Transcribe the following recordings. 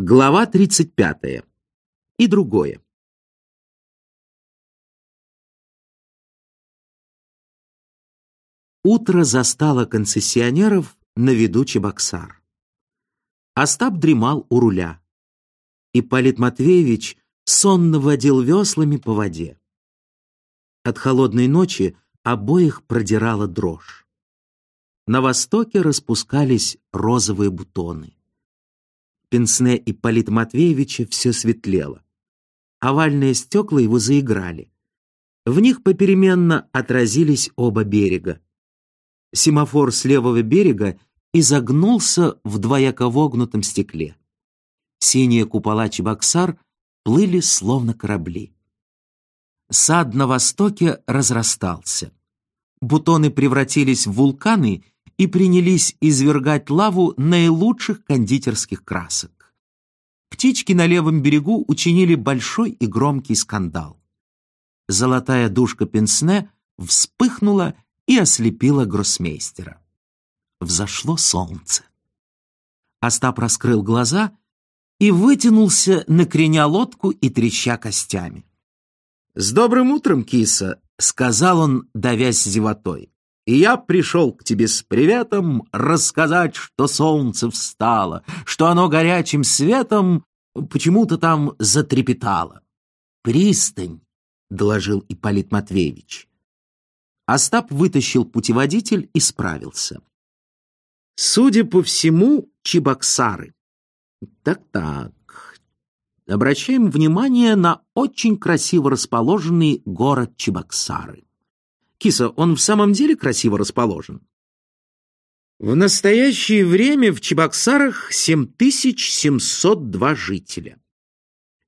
Глава 35. И другое. Утро застало концессионеров на виду Чебоксар. Остап дремал у руля. и Ипполит Матвеевич сонно водил веслами по воде. От холодной ночи обоих продирала дрожь. На востоке распускались розовые бутоны. Пенсне и Ипполита Матвеевича все светлело. Овальные стекла его заиграли. В них попеременно отразились оба берега. Семафор с левого берега изогнулся в двояко вогнутом стекле. Синие купола Чебоксар плыли словно корабли. Сад на востоке разрастался. Бутоны превратились в вулканы и принялись извергать лаву наилучших кондитерских красок. Птички на левом берегу учинили большой и громкий скандал. Золотая душка Пенсне вспыхнула и ослепила гроссмейстера. Взошло солнце. Остап раскрыл глаза и вытянулся, накреня лодку и треща костями. «С добрым утром, киса!» — сказал он, давясь зевотой и я пришел к тебе с приветом рассказать, что солнце встало, что оно горячим светом почему-то там затрепетало. «Пристань», — доложил Ипполит Матвеевич. Остап вытащил путеводитель и справился. Судя по всему, Чебоксары. Так-так. Обращаем внимание на очень красиво расположенный город Чебоксары. Киса, он в самом деле красиво расположен? В настоящее время в Чебоксарах 7702 жителя.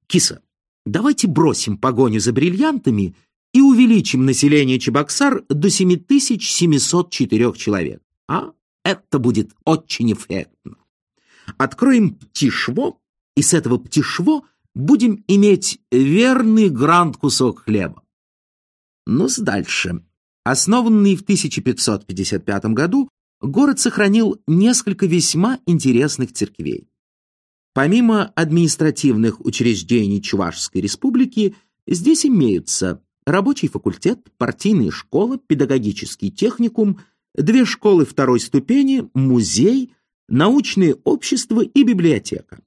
Киса, давайте бросим погоню за бриллиантами и увеличим население Чебоксар до 7704 человек. А это будет очень эффектно. Откроем птишво, и с этого птишво будем иметь верный гранд кусок хлеба. Ну-с дальше. Основанный в 1555 году, город сохранил несколько весьма интересных церквей. Помимо административных учреждений Чувашской республики, здесь имеются рабочий факультет, партийная школа, педагогический техникум, две школы второй ступени, музей, научное общество и библиотека.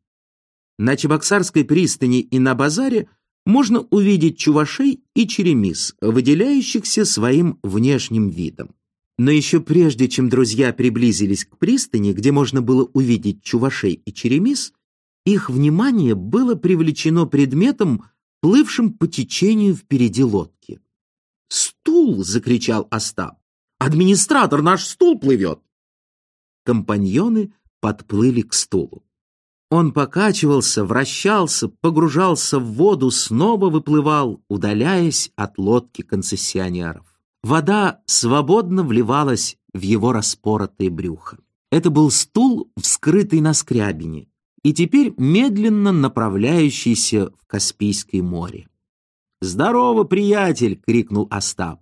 На Чебоксарской пристани и на базаре – можно увидеть чувашей и черемис, выделяющихся своим внешним видом. Но еще прежде, чем друзья приблизились к пристани, где можно было увидеть чувашей и черемис, их внимание было привлечено предметом, плывшим по течению впереди лодки. «Стул!» — закричал Остап. «Администратор, наш стул плывет!» Компаньоны подплыли к стулу. Он покачивался, вращался, погружался в воду, снова выплывал, удаляясь от лодки концессионеров. Вода свободно вливалась в его распоротое брюхо. Это был стул, вскрытый на скрябине, и теперь медленно направляющийся в Каспийское море. «Здорово, приятель!» — крикнул Остап.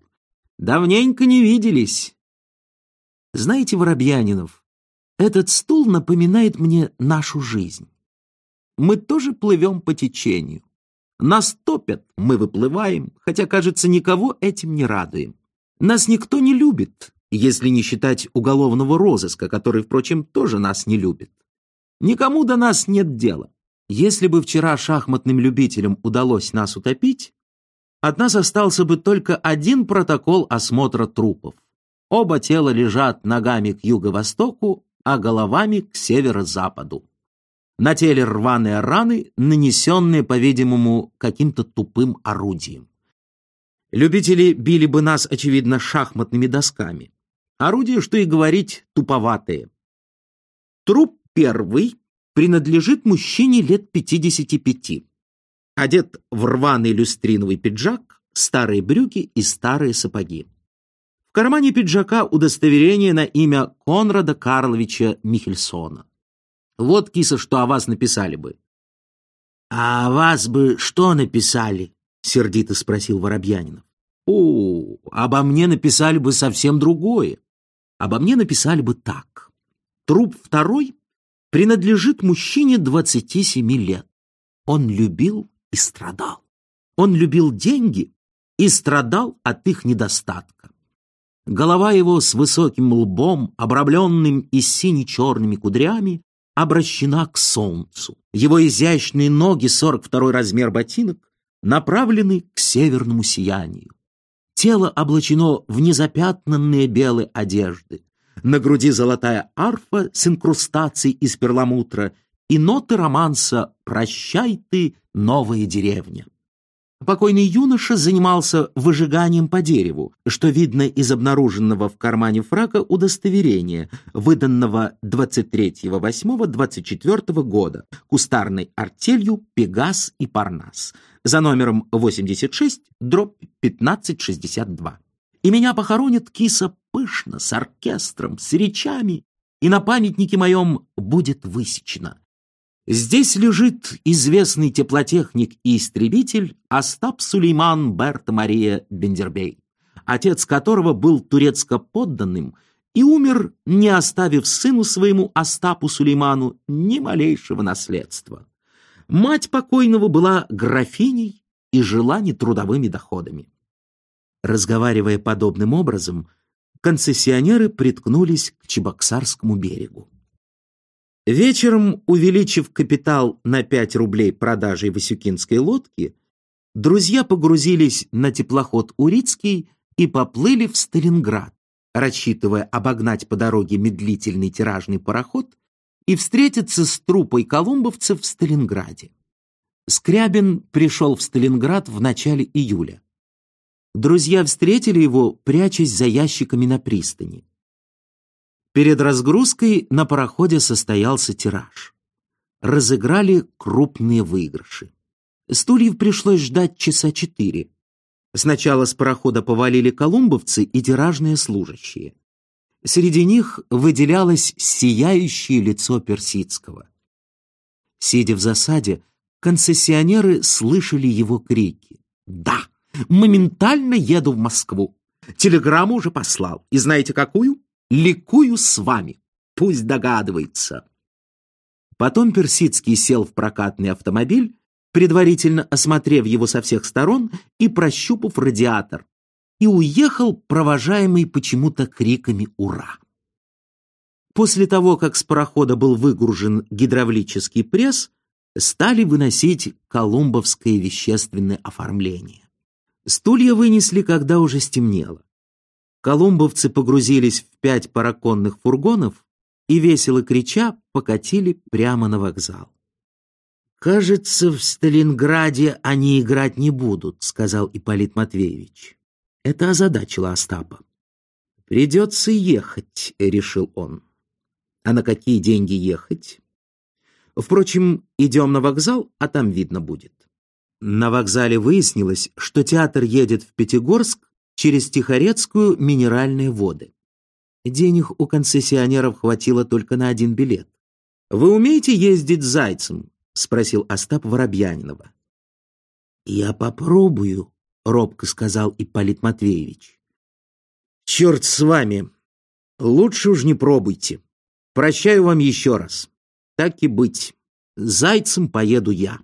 «Давненько не виделись!» Знаете, Воробьянинов, этот стул напоминает мне нашу жизнь. Мы тоже плывем по течению. Нас топят, мы выплываем, хотя, кажется, никого этим не радуем. Нас никто не любит, если не считать уголовного розыска, который, впрочем, тоже нас не любит. Никому до нас нет дела. Если бы вчера шахматным любителям удалось нас утопить, от нас остался бы только один протокол осмотра трупов. Оба тела лежат ногами к юго-востоку, а головами к северо-западу. На теле рваные раны, нанесенные, по-видимому, каким-то тупым орудием. Любители били бы нас, очевидно, шахматными досками. Орудие, что и говорить, туповатые. Труп первый принадлежит мужчине лет 55. Одет в рваный люстриновый пиджак, старые брюки и старые сапоги. В кармане пиджака удостоверение на имя Конрада Карловича Михельсона. Вот, киса, что о вас написали бы. «А о вас бы что написали?» — сердито спросил Воробьянинов. «О, обо мне написали бы совсем другое. Обо мне написали бы так. Труп второй принадлежит мужчине 27 лет. Он любил и страдал. Он любил деньги и страдал от их недостатка. Голова его с высоким лбом, обрамленным и сине-черными кудрями, обращена к солнцу. Его изящные ноги, 42 размер ботинок, направлены к северному сиянию. Тело облачено в незапятнанные белые одежды. На груди золотая арфа с инкрустацией из перламутра и ноты романса «Прощай ты, новая деревня». Покойный юноша занимался выжиганием по дереву, что видно из обнаруженного в кармане фрака удостоверения, выданного 23.08.24 года кустарной артелью «Пегас» и «Парнас» за номером 86, дробь 1562. И меня похоронит киса пышно, с оркестром, с речами, и на памятнике моем будет высечено Здесь лежит известный теплотехник и истребитель Остап Сулейман Берта Мария Бендербей, отец которого был турецко-подданным и умер, не оставив сыну своему Остапу Сулейману ни малейшего наследства. Мать покойного была графиней и жила нетрудовыми доходами. Разговаривая подобным образом, концессионеры приткнулись к Чебоксарскому берегу. Вечером, увеличив капитал на 5 рублей продажей Васюкинской лодки, друзья погрузились на теплоход «Урицкий» и поплыли в Сталинград, рассчитывая обогнать по дороге медлительный тиражный пароход и встретиться с трупой колумбовцев в Сталинграде. Скрябин пришел в Сталинград в начале июля. Друзья встретили его, прячась за ящиками на пристани. Перед разгрузкой на пароходе состоялся тираж. Разыграли крупные выигрыши. Стульев пришлось ждать часа четыре. Сначала с парохода повалили колумбовцы и тиражные служащие. Среди них выделялось сияющее лицо Персидского. Сидя в засаде, концессионеры слышали его крики. «Да, моментально еду в Москву. Телеграмму уже послал. И знаете какую? Ликую с вами. Пусть догадывается. Потом Персидский сел в прокатный автомобиль, предварительно осмотрев его со всех сторон и прощупав радиатор, и уехал, провожаемый почему-то криками «Ура!». После того, как с парохода был выгружен гидравлический пресс, стали выносить колумбовское вещественное оформление. Стулья вынесли, когда уже стемнело колумбовцы погрузились в пять параконных фургонов и, весело крича, покатили прямо на вокзал. «Кажется, в Сталинграде они играть не будут», — сказал Ипполит Матвеевич. Это озадачило Остапа. «Придется ехать», — решил он. «А на какие деньги ехать?» «Впрочем, идем на вокзал, а там видно будет». На вокзале выяснилось, что театр едет в Пятигорск через Тихорецкую минеральные воды. Денег у концессионеров хватило только на один билет. «Вы умеете ездить зайцем?» — спросил Остап Воробьянинова. «Я попробую», — робко сказал Ипполит Матвеевич. «Черт с вами! Лучше уж не пробуйте. Прощаю вам еще раз. Так и быть. Зайцем поеду я».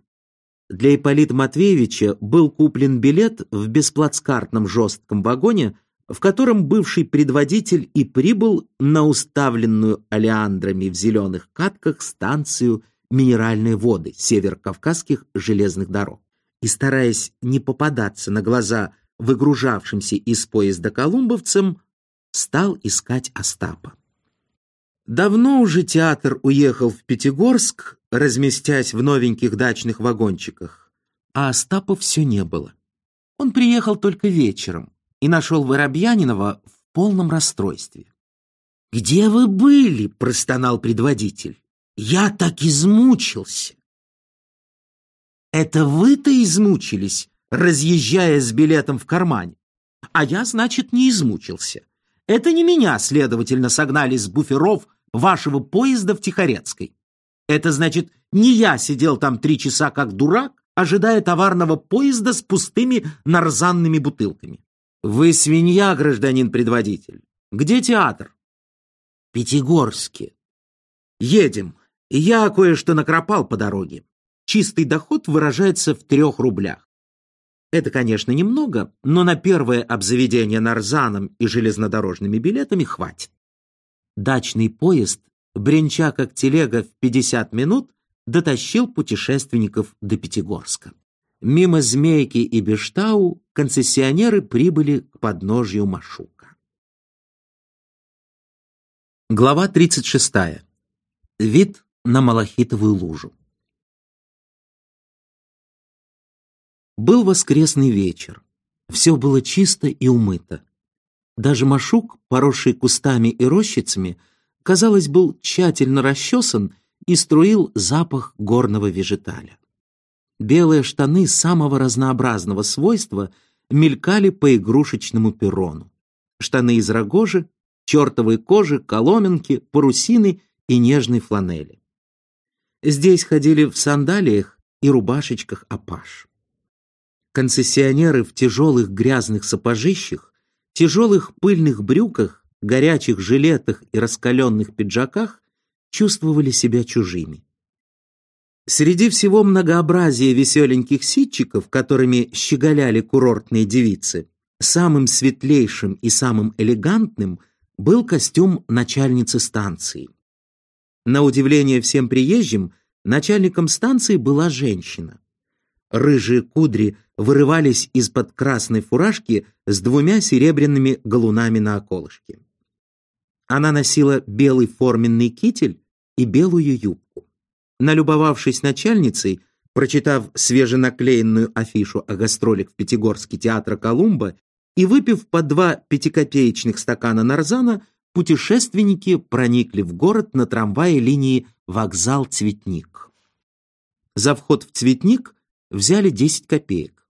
Для Ипполита Матвеевича был куплен билет в бесплацкартном жестком вагоне, в котором бывший предводитель и прибыл на уставленную олеандрами в зеленых катках станцию минеральной воды северо-кавказских железных дорог. И стараясь не попадаться на глаза выгружавшимся из поезда колумбовцам, стал искать Остапа. Давно уже театр уехал в Пятигорск, разместясь в новеньких дачных вагончиках, а Остапа все не было. Он приехал только вечером и нашел Воробьянинова в полном расстройстве. «Где вы были?» — простонал предводитель. «Я так измучился!» «Это вы-то измучились, разъезжая с билетом в кармане, а я, значит, не измучился. Это не меня, следовательно, согнали с буферов вашего поезда в Тихорецкой. Это значит, не я сидел там три часа как дурак, ожидая товарного поезда с пустыми нарзанными бутылками. Вы свинья, гражданин предводитель. Где театр? Пятигорске. Едем. Я кое-что накропал по дороге. Чистый доход выражается в трех рублях. Это, конечно, немного, но на первое обзаведение нарзаном и железнодорожными билетами хватит. Дачный поезд, бренча как телега в 50 минут, дотащил путешественников до Пятигорска. Мимо Змейки и Бештау концессионеры прибыли к подножью Машука. Глава 36. Вид на Малахитовую лужу. Был воскресный вечер. Все было чисто и умыто. Даже Машук, поросший кустами и рощицами, казалось, был тщательно расчесан и струил запах горного вежеталя. Белые штаны самого разнообразного свойства мелькали по игрушечному перрону. Штаны из рогожи, чертовой кожи, коломенки, парусины и нежной фланели. Здесь ходили в сандалиях и рубашечках апаш. Концессионеры в тяжелых грязных сапожищах, тяжелых пыльных брюках, горячих жилетах и раскаленных пиджаках чувствовали себя чужими. Среди всего многообразия веселеньких ситчиков, которыми щеголяли курортные девицы, самым светлейшим и самым элегантным был костюм начальницы станции. На удивление всем приезжим, начальником станции была женщина. Рыжие кудри вырывались из-под красной фуражки с двумя серебряными галунами на околышке. Она носила белый форменный китель и белую юбку. Налюбовавшись начальницей, прочитав свеженаклеенную афишу о гастролях в Пятигорске театра Колумба и выпив по два пятикопеечных стакана нарзана, путешественники проникли в город на трамвае линии «Вокзал-Цветник». За вход в Цветник взяли 10 копеек.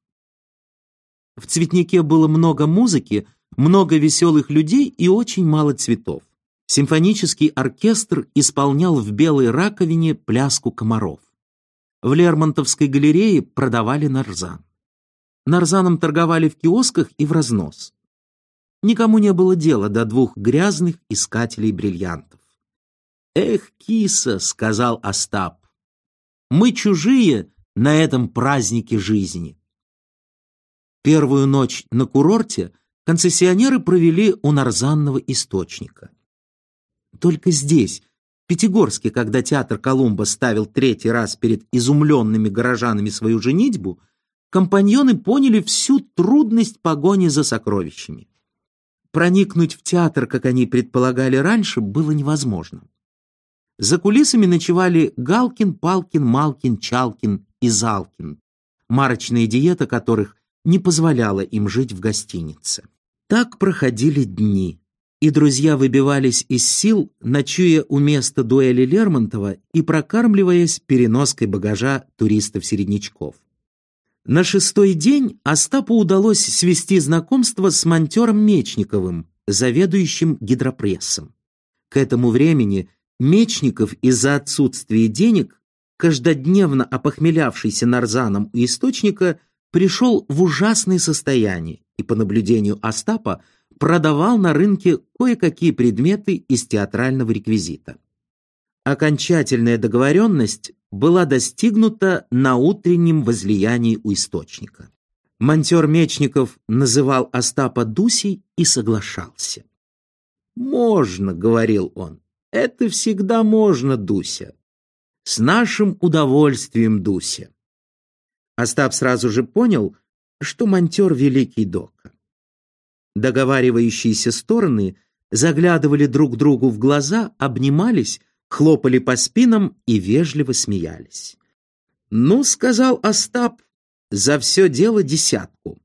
В Цветнике было много музыки, много веселых людей и очень мало цветов. Симфонический оркестр исполнял в белой раковине пляску комаров. В Лермонтовской галерее продавали нарзан. Нарзаном торговали в киосках и в разнос. Никому не было дела до двух грязных искателей бриллиантов. «Эх, киса!» — сказал Остап. «Мы чужие на этом празднике жизни». Первую ночь на курорте концессионеры провели у нарзанного источника. Только здесь, в Пятигорске, когда театр Колумба ставил третий раз перед изумленными горожанами свою женитьбу, компаньоны поняли всю трудность погони за сокровищами. Проникнуть в театр, как они предполагали раньше, было невозможно. За кулисами ночевали Галкин, Палкин, Малкин, Чалкин и Залкин, марочная диета которых не позволяла им жить в гостинице. Так проходили дни и друзья выбивались из сил, ночуя у места дуэли Лермонтова и прокармливаясь переноской багажа туристов-середнячков. На шестой день Остапу удалось свести знакомство с монтером Мечниковым, заведующим гидропрессом. К этому времени Мечников из-за отсутствия денег, каждодневно опохмелявшийся нарзаном у источника, пришел в ужасное состояние и, по наблюдению Остапа, продавал на рынке кое-какие предметы из театрального реквизита. Окончательная договоренность была достигнута на утреннем возлиянии у источника. Монтер Мечников называл Остапа Дусей и соглашался. «Можно», — говорил он, — «это всегда можно, Дуся. С нашим удовольствием, Дуся». Остап сразу же понял, что монтер великий дока. Договаривающиеся стороны заглядывали друг другу в глаза, обнимались, хлопали по спинам и вежливо смеялись. «Ну, — сказал Остап, — за все дело десятку».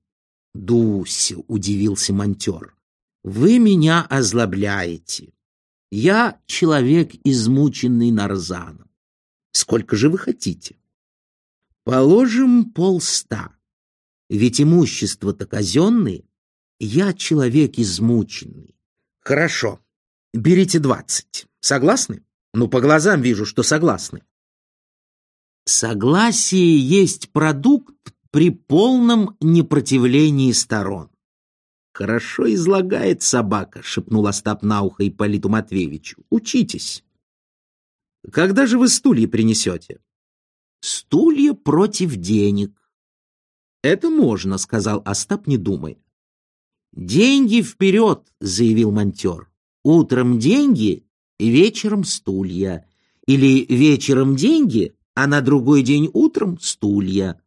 «Дуся», — удивился монтер, — «вы меня озлобляете. Я человек, измученный нарзаном. Сколько же вы хотите?» «Положим полста. Ведь имущество-то казенное, я человек измученный. Хорошо, берите двадцать. Согласны? Ну, по глазам вижу, что согласны. Согласие есть продукт при полном непротивлении сторон. Хорошо излагает собака, шепнул Остап на ухо Ипполиту Матвеевичу. Учитесь. Когда же вы стулья принесете? Стулья против денег. Это можно, сказал Остап, не думая. Деньги вперед, заявил монтер. Утром деньги, вечером стулья. Или вечером деньги, а на другой день утром стулья.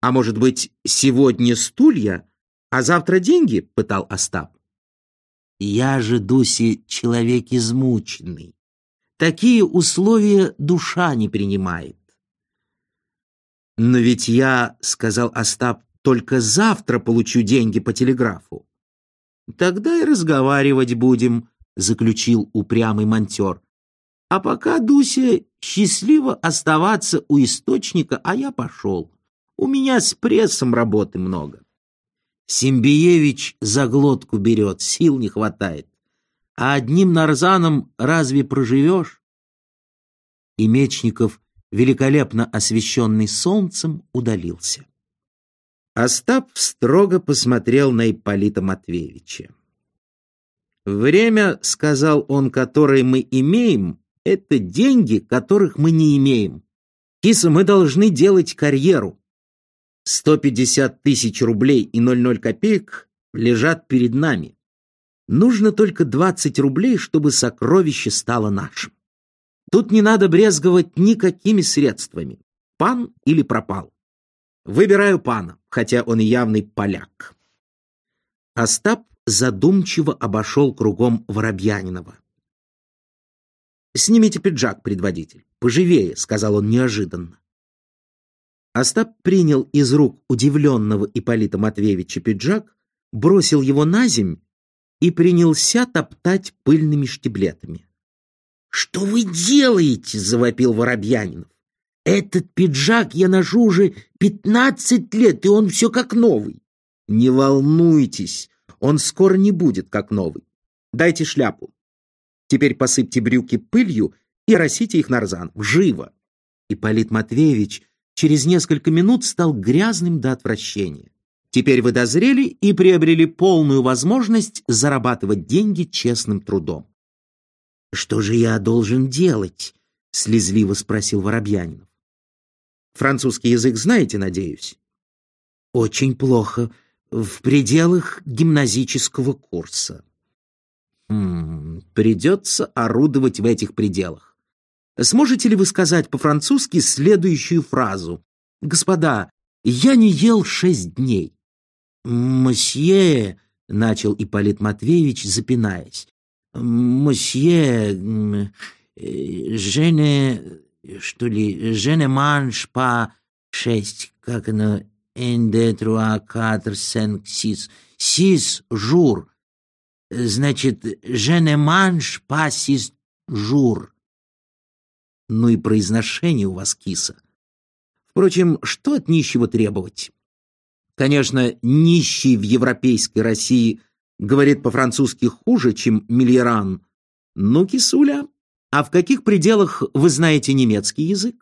А может быть, сегодня стулья, а завтра деньги? Пытал Остап. Я же, Дуси, человек измученный. Такие условия душа не принимает. Но ведь я, сказал Остап, только завтра получу деньги по телеграфу. Тогда и разговаривать будем, заключил упрямый монтер. А пока, Дуся, счастливо оставаться у источника, а я пошел. У меня с прессом работы много. Симбиевич за глотку берет, сил не хватает. А одним нарзаном разве проживешь? И Мечников, великолепно освещенный солнцем, удалился. Остап строго посмотрел на Ипполита Матвеевича. «Время, — сказал он, — которое мы имеем, — это деньги, которых мы не имеем. Киса, мы должны делать карьеру. 150 тысяч рублей и 00 копеек лежат перед нами. Нужно только 20 рублей, чтобы сокровище стало нашим. Тут не надо брезговать никакими средствами. Пан или пропал. Выбираю пана, хотя он и явный поляк. Остап задумчиво обошел кругом Воробьянинова. «Снимите пиджак, предводитель, поживее», — сказал он неожиданно. Остап принял из рук удивленного Ипполита Матвеевича пиджак, бросил его на земь и принялся топтать пыльными штиблетами. «Что вы делаете?» — завопил Воробьянинов. «Этот пиджак я ношу уже пятнадцать лет, и он все как новый». «Не волнуйтесь, он скоро не будет как новый. Дайте шляпу. Теперь посыпьте брюки пылью и росите их нарзан. Живо!» Ипполит Матвеевич через несколько минут стал грязным до отвращения. Теперь вы дозрели и приобрели полную возможность зарабатывать деньги честным трудом. «Что же я должен делать?» — слезливо спросил Воробьянинов. «Французский язык знаете, надеюсь?» «Очень плохо. В пределах гимназического курса». «Хм, придется орудовать в этих пределах. Сможете ли вы сказать по-французски следующую фразу? «Господа, я не ел шесть дней». «Мсье», — начал Ипполит Матвеевич, запинаясь, «Мсье, je ne, что ли, je ne mange шесть, как оно, un, deux, trois, six, six jours». Значит, je ne mange pas six ну и произношение у вас киса. Впрочем, что от нищего требовать? Конечно, нищий в европейской России говорит по-французски хуже, чем Мильеран. Ну, кисуля, а в каких пределах вы знаете немецкий язык?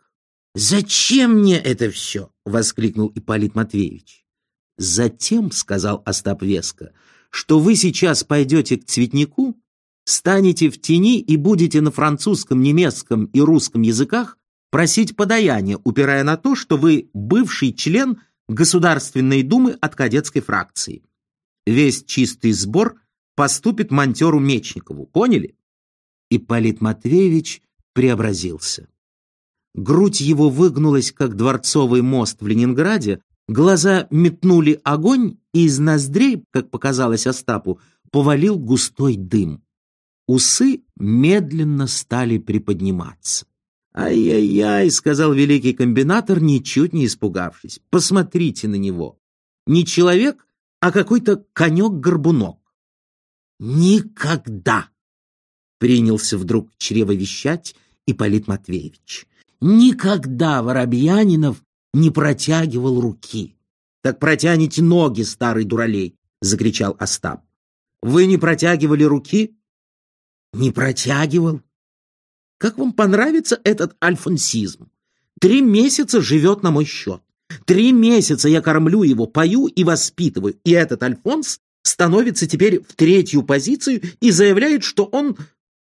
«Зачем мне это все?» — воскликнул Ипполит Матвеевич. «Затем, — сказал Остап Веско, — что вы сейчас пойдете к цветнику станете в тени и будете на французском, немецком и русском языках просить подаяние, упирая на то, что вы бывший член Государственной Думы от кадетской фракции. Весь чистый сбор поступит монтеру Мечникову, поняли? Ипполит Матвеевич преобразился. Грудь его выгнулась, как дворцовый мост в Ленинграде, глаза метнули огонь, и из ноздрей, как показалось Остапу, повалил густой дым. Усы медленно стали приподниматься. «Ай-яй-яй», — сказал великий комбинатор, ничуть не испугавшись. «Посмотрите на него. Не человек, а какой-то конек-горбунок». «Никогда!» — принялся вдруг чревовещать Ипполит Матвеевич. «Никогда Воробьянинов не протягивал руки». «Так протяните ноги, старый дуралей!» — закричал Остап. «Вы не протягивали руки?» Не протягивал. Как вам понравится этот альфонсизм? Три месяца живет на мой счет. Три месяца я кормлю его, пою и воспитываю. И этот Альфонс становится теперь в третью позицию и заявляет, что он...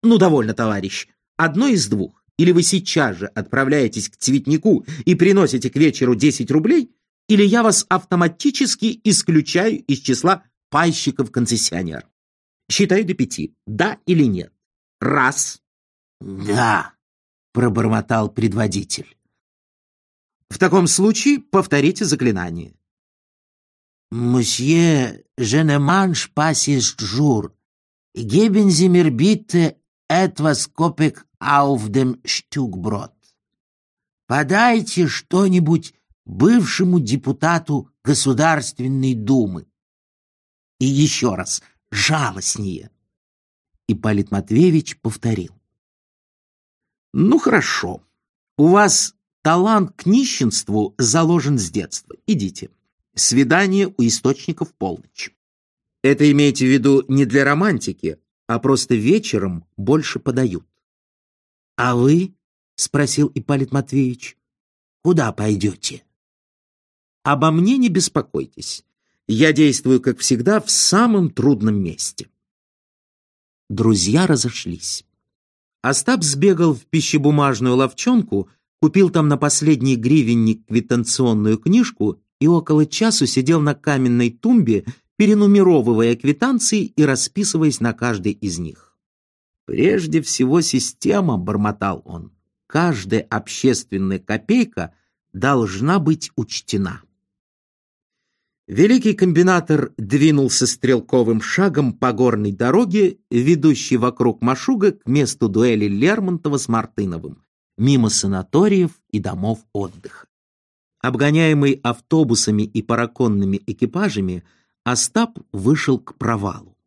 Ну, довольно, товарищ. Одно из двух. Или вы сейчас же отправляетесь к цветнику и приносите к вечеру 10 рублей, или я вас автоматически исключаю из числа пайщиков-концессионеров. Считаю до пяти. Да или нет? Раз. Да, пробормотал предводитель. В таком случае повторите заклинание. Мсье, je ne mange pas etwas Kopek auf dem Stückbrot. Подайте что-нибудь бывшему депутату Государственной Думы. И еще раз, жалостнее. Ипполит Матвеевич повторил. Ну хорошо, у вас талант к нищенству заложен с детства. Идите. Свидание у источников полночь. Это имейте в виду не для романтики, а просто вечером больше подают. — А вы? — спросил Ипполит Матвеевич. — Куда пойдете? — Обо мне не беспокойтесь. Я действую, как всегда, в самом трудном месте. Друзья разошлись. Остап сбегал в пищебумажную ловчонку, купил там на последний гривенник квитанционную книжку и около часу сидел на каменной тумбе, перенумеровывая квитанции и расписываясь на каждой из них. «Прежде всего система», — бормотал он, — «каждая общественная копейка должна быть учтена». Великий комбинатор двинулся стрелковым шагом по горной дороге, ведущей вокруг Машуга к месту дуэли Лермонтова с Мартыновым, мимо санаториев и домов отдыха. Обгоняемый автобусами и параконными экипажами, Остап вышел к провалу.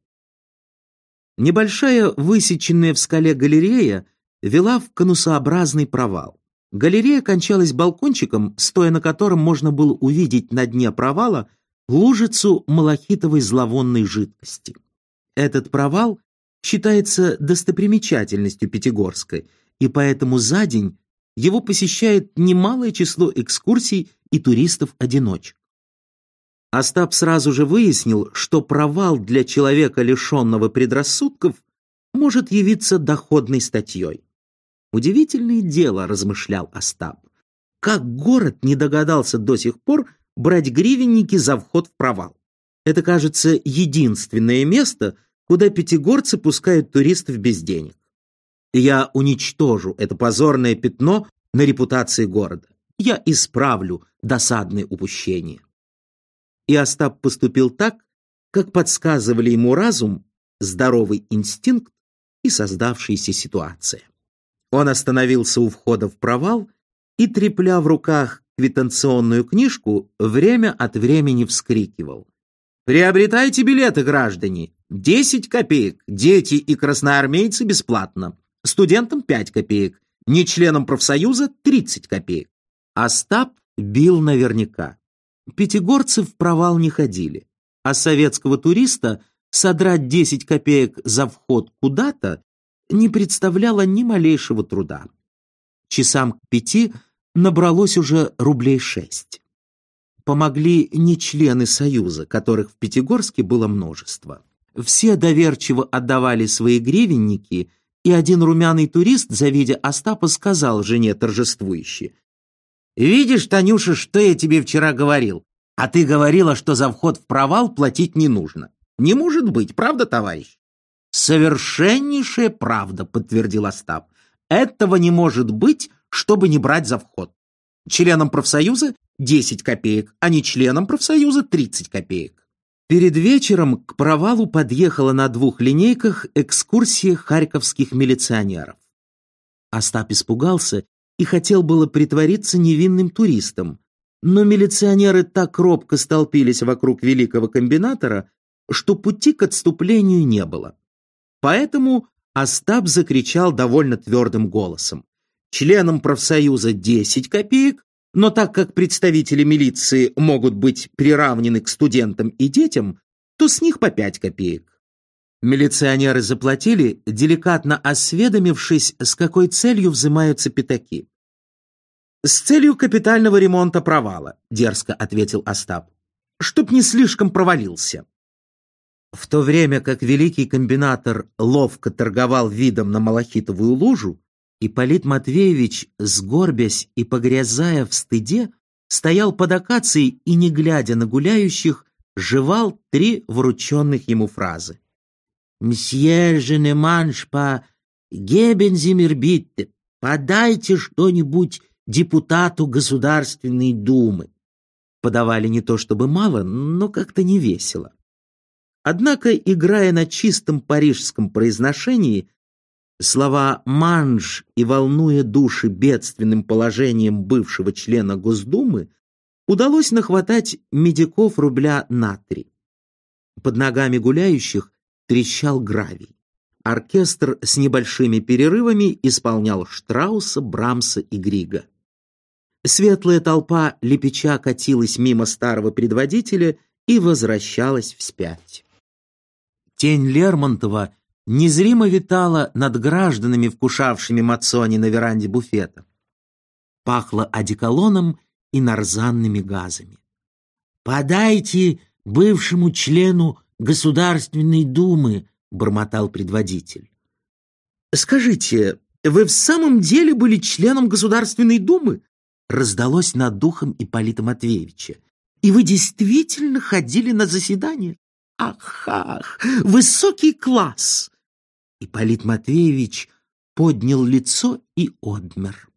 Небольшая высеченная в скале галерея вела в конусообразный провал. Галерея кончалась балкончиком, стоя на котором можно было увидеть на дне провала лужицу малахитовой зловонной жидкости. Этот провал считается достопримечательностью Пятигорска, и поэтому за день его посещает немалое число экскурсий и туристов-одиночек. Остап сразу же выяснил, что провал для человека, лишенного предрассудков, может явиться доходной статьей. Удивительное дело, размышлял Остап, как город не догадался до сих пор брать гривенники за вход в провал. Это, кажется, единственное место, куда пятигорцы пускают туристов без денег. Я уничтожу это позорное пятно на репутации города. Я исправлю досадные упущения. И Остап поступил так, как подсказывали ему разум, здоровый инстинкт и создавшаяся ситуация. Он остановился у входа в провал и, трепля в руках квитанционную книжку, время от времени вскрикивал. «Приобретайте билеты, граждане! Десять копеек, дети и красноармейцы бесплатно, студентам пять копеек, не членам профсоюза тридцать копеек». Остап бил наверняка. Пятигорцы в провал не ходили, а советского туриста содрать десять копеек за вход куда-то не представляло ни малейшего труда. Часам к пяти – набралось уже рублей шесть. Помогли не члены Союза, которых в Пятигорске было множество. Все доверчиво отдавали свои гривенники, и один румяный турист, завидя Остапа, сказал жене торжествующе. «Видишь, Танюша, что я тебе вчера говорил? А ты говорила, что за вход в провал платить не нужно. Не может быть, правда, товарищ?» «Совершеннейшая правда», — подтвердил Остап. «Этого не может быть, чтобы не брать за вход. Членам профсоюза 10 копеек, а не членам профсоюза 30 копеек. Перед вечером к провалу подъехала на двух линейках экскурсия харьковских милиционеров. Остап испугался и хотел было притвориться невинным туристом, но милиционеры так робко столпились вокруг великого комбинатора, что пути к отступлению не было. Поэтому Остап закричал довольно твердым голосом членам профсоюза 10 копеек, но так как представители милиции могут быть приравнены к студентам и детям, то с них по 5 копеек. Милиционеры заплатили, деликатно осведомившись, с какой целью взимаются пятаки. «С целью капитального ремонта провала», — дерзко ответил Остап, «чтоб не слишком провалился». В то время как великий комбинатор ловко торговал видом на малахитовую лужу, Ипполит Матвеевич, сгорбясь и погрязая в стыде, стоял под акацией и, не глядя на гуляющих, жевал три врученных ему фразы. «Мсье Женеманш по Гебензимирбитте, подайте что-нибудь депутату Государственной Думы». Подавали не то чтобы мало, но как-то не весело. Однако, играя на чистом парижском произношении, слова «манж» и волнуя души бедственным положением бывшего члена Госдумы, удалось нахватать медиков рубля на три. Под ногами гуляющих трещал гравий. Оркестр с небольшими перерывами исполнял Штрауса, Брамса и Грига. Светлая толпа лепеча катилась мимо старого предводителя и возвращалась вспять. Тень Лермонтова незримо витала над гражданами, вкушавшими мацони на веранде буфета. Пахло одеколоном и нарзанными газами. «Подайте бывшему члену Государственной Думы», — бормотал предводитель. «Скажите, вы в самом деле были членом Государственной Думы?» раздалось над духом Ипполита Матвеевича. «И вы действительно ходили на заседание? Ах, ах, высокий класс!» Ипполит Матвеевич поднял лицо и обмер.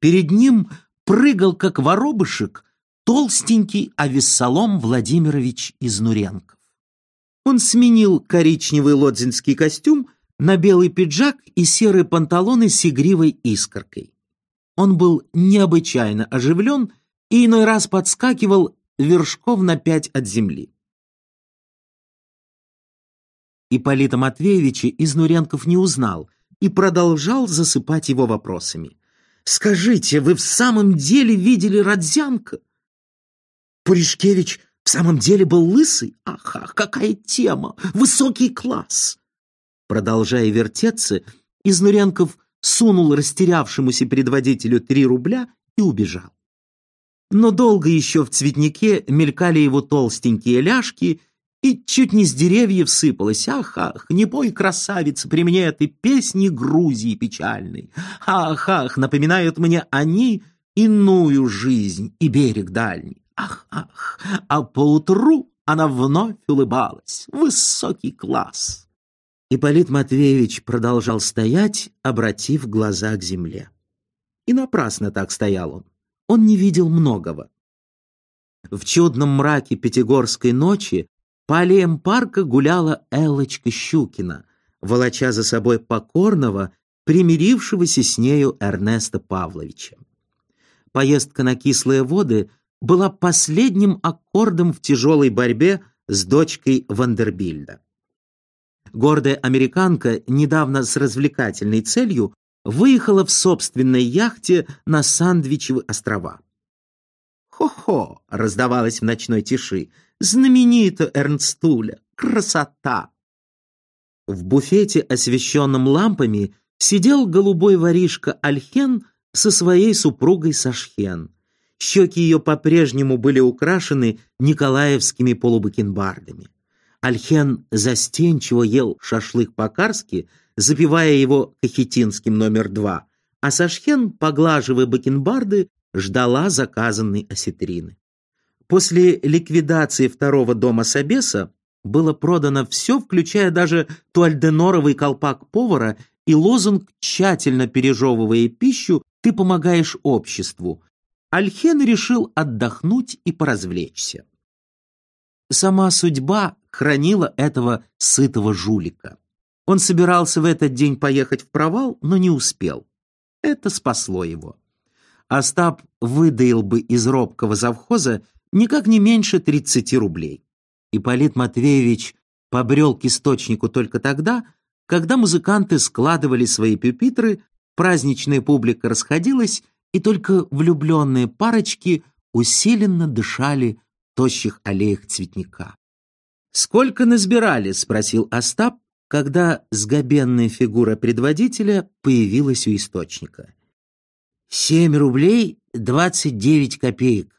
Перед ним прыгал, как воробышек, толстенький Авессалом Владимирович Изнуренков. Он сменил коричневый лодзинский костюм на белый пиджак и серые панталоны с игривой искоркой. Он был необычайно оживлен и иной раз подскакивал вершков на пять от земли. Ипполита Матвеевича Изнуренков не узнал и продолжал засыпать его вопросами. Скажите, вы в самом деле видели Родзянко? Пуришкевич в самом деле был лысый? Ах, какая тема! Высокий класс! Продолжая вертеться, Изнуренков сунул растерявшемуся предводителю три рубля и убежал. Но долго еще в цветнике мелькали его толстенькие ляжки, и чуть не с деревьев сыпалось. Ах, ах, не пой, красавица, при мне этой песни Грузии печальной. Ах, ах, напоминают мне они иную жизнь и берег дальний. Ах, ах, а поутру она вновь улыбалась. Высокий класс. Ипполит Матвеевич продолжал стоять, обратив глаза к земле. И напрасно так стоял он. Он не видел многого. В чудном мраке пятигорской ночи по аллеям парка гуляла Эллочка Щукина, волоча за собой покорного, примирившегося с нею Эрнеста Павловича. Поездка на кислые воды была последним аккордом в тяжелой борьбе с дочкой Вандербильда. Гордая американка недавно с развлекательной целью выехала в собственной яхте на Сандвичевы острова. «Хо-хо!» — раздавалось в ночной тиши — Знаменито Эрнстуля! Красота!» В буфете, освещенном лампами, сидел голубой воришка Альхен со своей супругой Сашхен. Щеки ее по-прежнему были украшены николаевскими полубакенбардами. Альхен застенчиво ел шашлык по-карски, запивая его кахетинским номер два, а Сашхен, поглаживая бакенбарды, ждала заказанной осетрины. После ликвидации второго дома Собеса было продано все, включая даже туальденоровый колпак повара и лозунг «Тщательно пережевывая пищу, ты помогаешь обществу». Альхен решил отдохнуть и поразвлечься. Сама судьба хранила этого сытого жулика. Он собирался в этот день поехать в провал, но не успел. Это спасло его. Остап выдаил бы из робкого завхоза никак не меньше 30 рублей. Ипполит Матвеевич побрел к источнику только тогда, когда музыканты складывали свои пюпитры, праздничная публика расходилась, и только влюбленные парочки усиленно дышали в тощих аллеях цветника. «Сколько назбирали?» — спросил Остап, когда сгобенная фигура предводителя появилась у источника. «Семь рублей двадцать девять копеек»,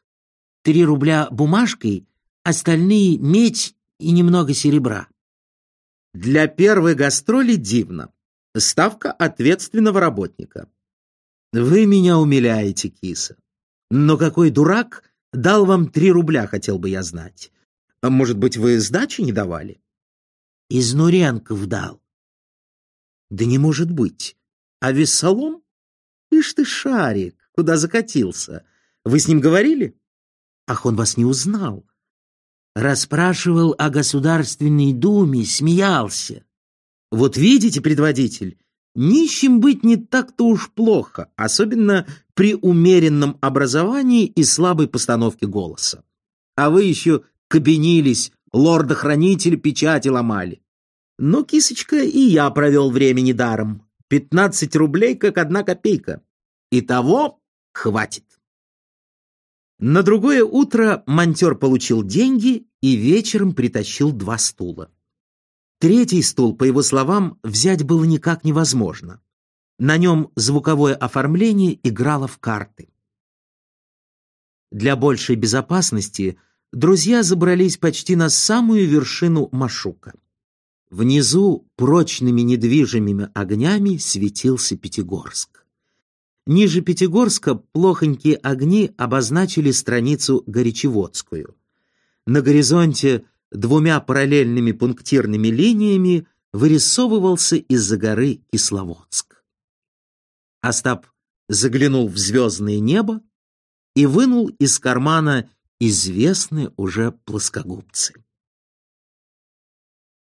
Три рубля бумажкой, остальные — медь и немного серебра. Для первой гастроли дивно. Ставка ответственного работника. Вы меня умиляете, киса. Но какой дурак дал вам три рубля, хотел бы я знать. А может быть, вы сдачи не давали? Из Нуренков дал. Да не может быть. А Вессалом? Ишь ты, шарик, куда закатился? Вы с ним говорили? Ах, он вас не узнал. Расспрашивал о Государственной Думе, смеялся. Вот видите, предводитель, нищим быть не так-то уж плохо, особенно при умеренном образовании и слабой постановке голоса. А вы еще кабинились, лорда-хранитель печати ломали. Но, кисочка, и я провел время недаром. Пятнадцать рублей, как одна копейка. И того хватит. На другое утро монтер получил деньги и вечером притащил два стула. Третий стул, по его словам, взять было никак невозможно. На нем звуковое оформление играло в карты. Для большей безопасности друзья забрались почти на самую вершину Машука. Внизу прочными недвижимыми огнями светился Пятигорск. Ниже Пятигорска плохонькие огни обозначили страницу Горячеводскую. На горизонте двумя параллельными пунктирными линиями вырисовывался из-за горы Кисловодск. Остап заглянул в звездное небо и вынул из кармана известные уже плоскогубцы.